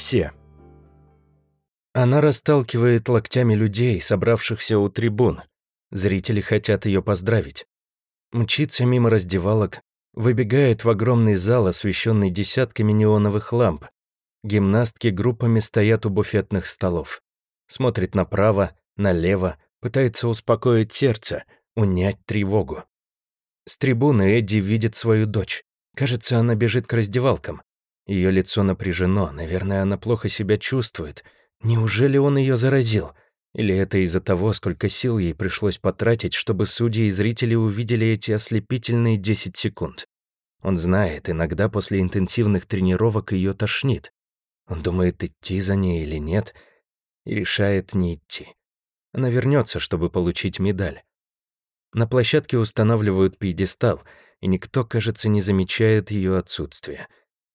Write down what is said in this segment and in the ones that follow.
Все. Она расталкивает локтями людей, собравшихся у трибун. Зрители хотят ее поздравить. Мчится мимо раздевалок, выбегает в огромный зал, освещенный десятками неоновых ламп. Гимнастки группами стоят у буфетных столов. Смотрит направо, налево, пытается успокоить сердце, унять тревогу. С трибуны Эдди видит свою дочь. Кажется, она бежит к раздевалкам. Ее лицо напряжено, наверное, она плохо себя чувствует. Неужели он ее заразил? Или это из-за того, сколько сил ей пришлось потратить, чтобы судьи и зрители увидели эти ослепительные 10 секунд? Он знает, иногда после интенсивных тренировок ее тошнит. Он думает, идти за ней или нет, и решает не идти. Она вернется, чтобы получить медаль. На площадке устанавливают пьедестал, и никто, кажется, не замечает ее отсутствия.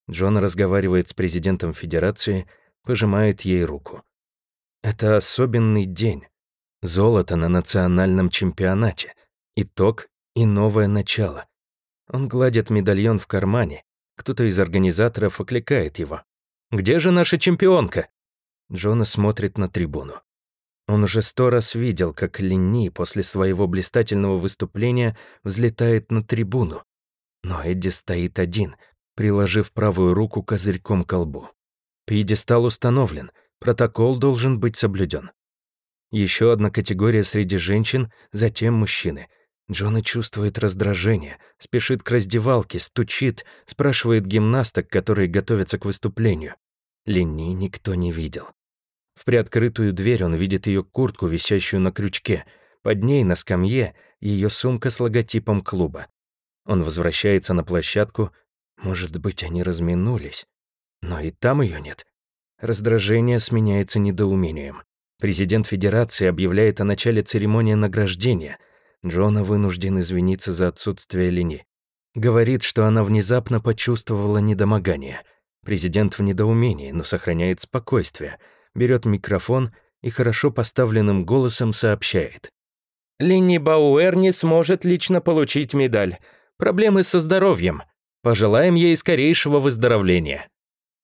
Джон разговаривает с президентом Федерации, пожимает ей руку. Это особенный день. Золото на национальном чемпионате. Итог и новое начало. Он гладит медальон в кармане. Кто-то из организаторов окликает его. «Где же наша чемпионка?» Джона смотрит на трибуну. Он уже сто раз видел, как Линни после своего блистательного выступления взлетает на трибуну. Но Эдди стоит один, приложив правую руку козырьком к колбу. Пьедестал установлен, протокол должен быть соблюден. Еще одна категория среди женщин, затем мужчины. Джона чувствует раздражение, спешит к раздевалке, стучит, спрашивает гимнасток, которые готовятся к выступлению. Линни никто не видел. В приоткрытую дверь он видит ее куртку, висящую на крючке. Под ней, на скамье, ее сумка с логотипом клуба. Он возвращается на площадку. Может быть, они разминулись. Но и там ее нет. Раздражение сменяется недоумением. Президент Федерации объявляет о начале церемонии награждения. Джона вынужден извиниться за отсутствие Лини. Говорит, что она внезапно почувствовала недомогание. Президент в недоумении, но сохраняет спокойствие — берет микрофон и хорошо поставленным голосом сообщает. «Линни Бауэр не сможет лично получить медаль. Проблемы со здоровьем. Пожелаем ей скорейшего выздоровления».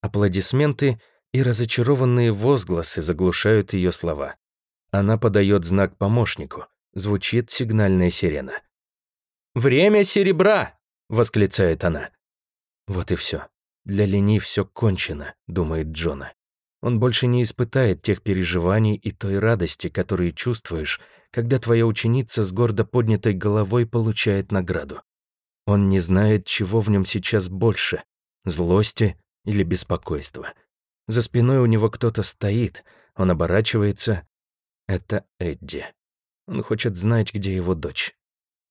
Аплодисменты и разочарованные возгласы заглушают ее слова. Она подает знак помощнику. Звучит сигнальная сирена. «Время серебра!» — восклицает она. Вот и все. Для Лени все кончено, думает Джона. Он больше не испытает тех переживаний и той радости, которые чувствуешь, когда твоя ученица с гордо поднятой головой получает награду. Он не знает, чего в нем сейчас больше — злости или беспокойства. За спиной у него кто-то стоит, он оборачивается. Это Эдди. Он хочет знать, где его дочь.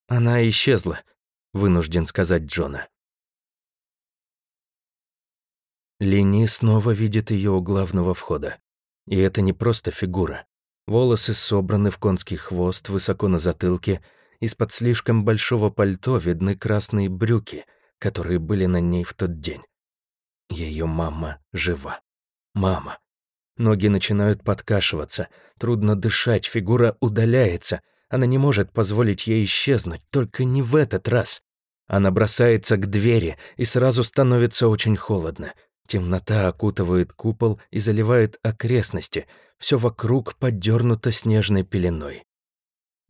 Она исчезла, вынужден сказать Джона. Лини снова видит ее у главного входа. И это не просто фигура. Волосы собраны в конский хвост высоко на затылке, из-под слишком большого пальто видны красные брюки, которые были на ней в тот день. Ее мама жива. Мама. Ноги начинают подкашиваться, трудно дышать, фигура удаляется. Она не может позволить ей исчезнуть, только не в этот раз. Она бросается к двери, и сразу становится очень холодно. Темнота окутывает купол и заливает окрестности, все вокруг подернуто снежной пеленой.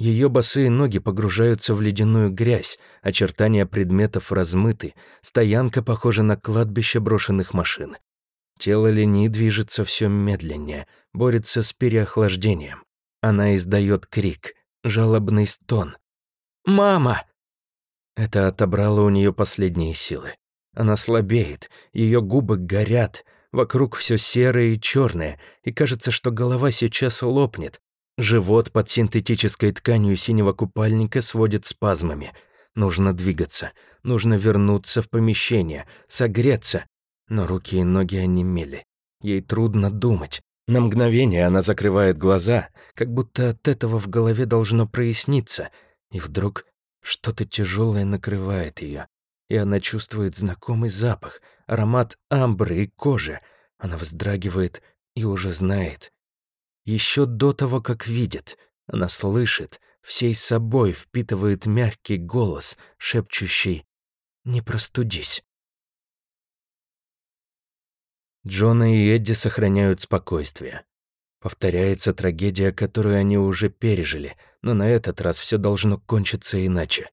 Ее босые ноги погружаются в ледяную грязь, очертания предметов размыты, стоянка похожа на кладбище брошенных машин. Тело Лени движется все медленнее, борется с переохлаждением. Она издает крик, жалобный стон. «Мама!» Это отобрало у нее последние силы. Она слабеет, ее губы горят, вокруг все серое и черное, и кажется, что голова сейчас лопнет. Живот под синтетической тканью синего купальника сводит спазмами. Нужно двигаться, нужно вернуться в помещение, согреться. Но руки и ноги онемели. Ей трудно думать. На мгновение она закрывает глаза, как будто от этого в голове должно проясниться, и вдруг что-то тяжелое накрывает ее и она чувствует знакомый запах, аромат амбры и кожи. Она вздрагивает и уже знает. Еще до того, как видит, она слышит, всей собой впитывает мягкий голос, шепчущий «Не простудись». Джона и Эдди сохраняют спокойствие. Повторяется трагедия, которую они уже пережили, но на этот раз все должно кончиться иначе.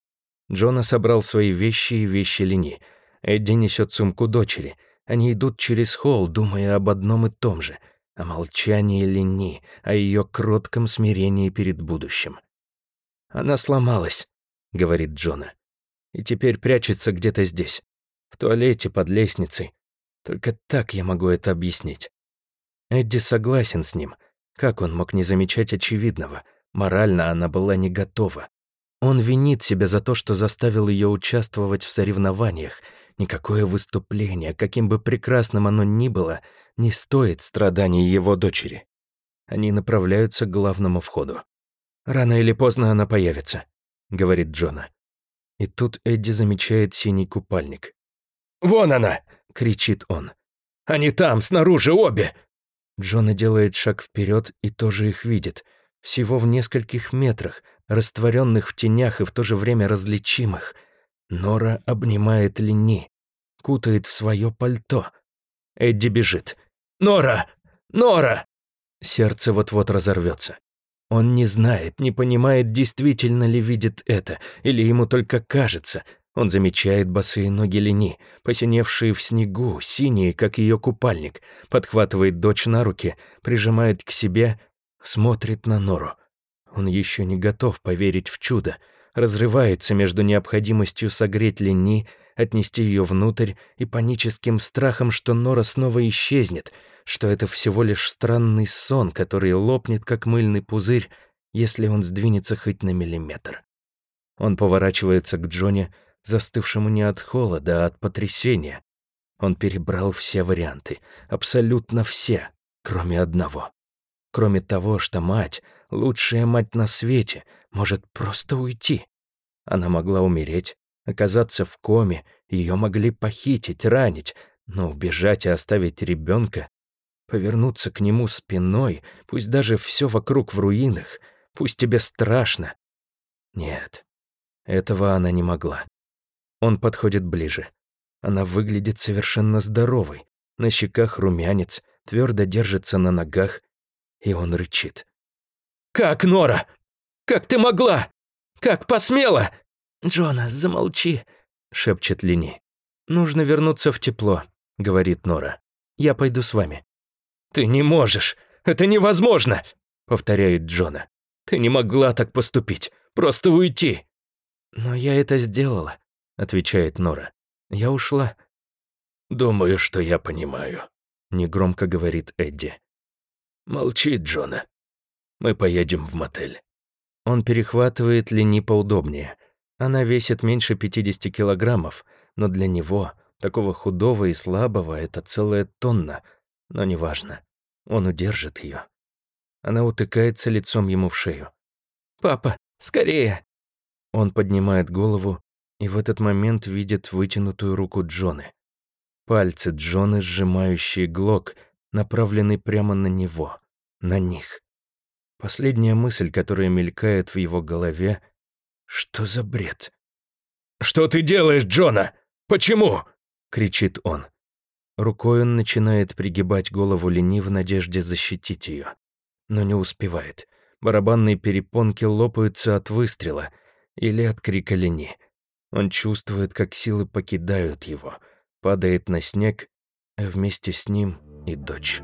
Джона собрал свои вещи и вещи Лини. Эдди несет сумку дочери. Они идут через холл, думая об одном и том же — о молчании Лини, о ее кротком смирении перед будущим. «Она сломалась», — говорит Джона, — «и теперь прячется где-то здесь, в туалете под лестницей. Только так я могу это объяснить». Эдди согласен с ним. Как он мог не замечать очевидного? Морально она была не готова. Он винит себя за то, что заставил ее участвовать в соревнованиях. Никакое выступление, каким бы прекрасным оно ни было, не стоит страданий его дочери. Они направляются к главному входу. «Рано или поздно она появится», — говорит Джона. И тут Эдди замечает синий купальник. «Вон она!» — кричит он. «Они там, снаружи, обе!» Джона делает шаг вперед и тоже их видит. Всего в нескольких метрах, растворенных в тенях и в то же время различимых. Нора обнимает Лини, кутает в свое пальто. Эдди бежит. «Нора! Нора!» Сердце вот-вот разорвется. Он не знает, не понимает, действительно ли видит это, или ему только кажется. Он замечает босые ноги Лени, посиневшие в снегу, синие, как ее купальник, подхватывает дочь на руки, прижимает к себе, смотрит на Нору. Он еще не готов поверить в чудо, разрывается между необходимостью согреть Лени, отнести ее внутрь и паническим страхом, что Нора снова исчезнет, что это всего лишь странный сон, который лопнет, как мыльный пузырь, если он сдвинется хоть на миллиметр. Он поворачивается к Джоне, застывшему не от холода, а от потрясения. Он перебрал все варианты, абсолютно все, кроме одного. Кроме того, что мать, лучшая мать на свете, может просто уйти. Она могла умереть, оказаться в коме, ее могли похитить, ранить, но убежать и оставить ребенка, повернуться к нему спиной, пусть даже все вокруг в руинах, пусть тебе страшно. Нет, этого она не могла. Он подходит ближе. Она выглядит совершенно здоровой, на щеках румянец, твердо держится на ногах, и он рычит. «Как, Нора? Как ты могла? Как посмела?» «Джона, замолчи», — шепчет Лини. «Нужно вернуться в тепло», — говорит Нора. «Я пойду с вами». «Ты не можешь! Это невозможно!» — повторяет Джона. «Ты не могла так поступить! Просто уйти!» «Но я это сделала», — отвечает Нора. «Я ушла». «Думаю, что я понимаю», — негромко говорит Эдди. «Молчи, Джона. Мы поедем в мотель». Он перехватывает Лени поудобнее — она весит меньше 50 килограммов, но для него, такого худого и слабого, это целая тонна. Но неважно, он удержит ее. Она утыкается лицом ему в шею. «Папа, скорее!» Он поднимает голову и в этот момент видит вытянутую руку Джоны. Пальцы Джоны, сжимающие глок, направленный прямо на него, на них. Последняя мысль, которая мелькает в его голове — что за бред? «Что ты делаешь, Джона? Почему?» — кричит он. Рукой он начинает пригибать голову Лени в надежде защитить ее, но не успевает. Барабанные перепонки лопаются от выстрела или от крика Лени. Он чувствует, как силы покидают его, падает на снег, а вместе с ним и дочь.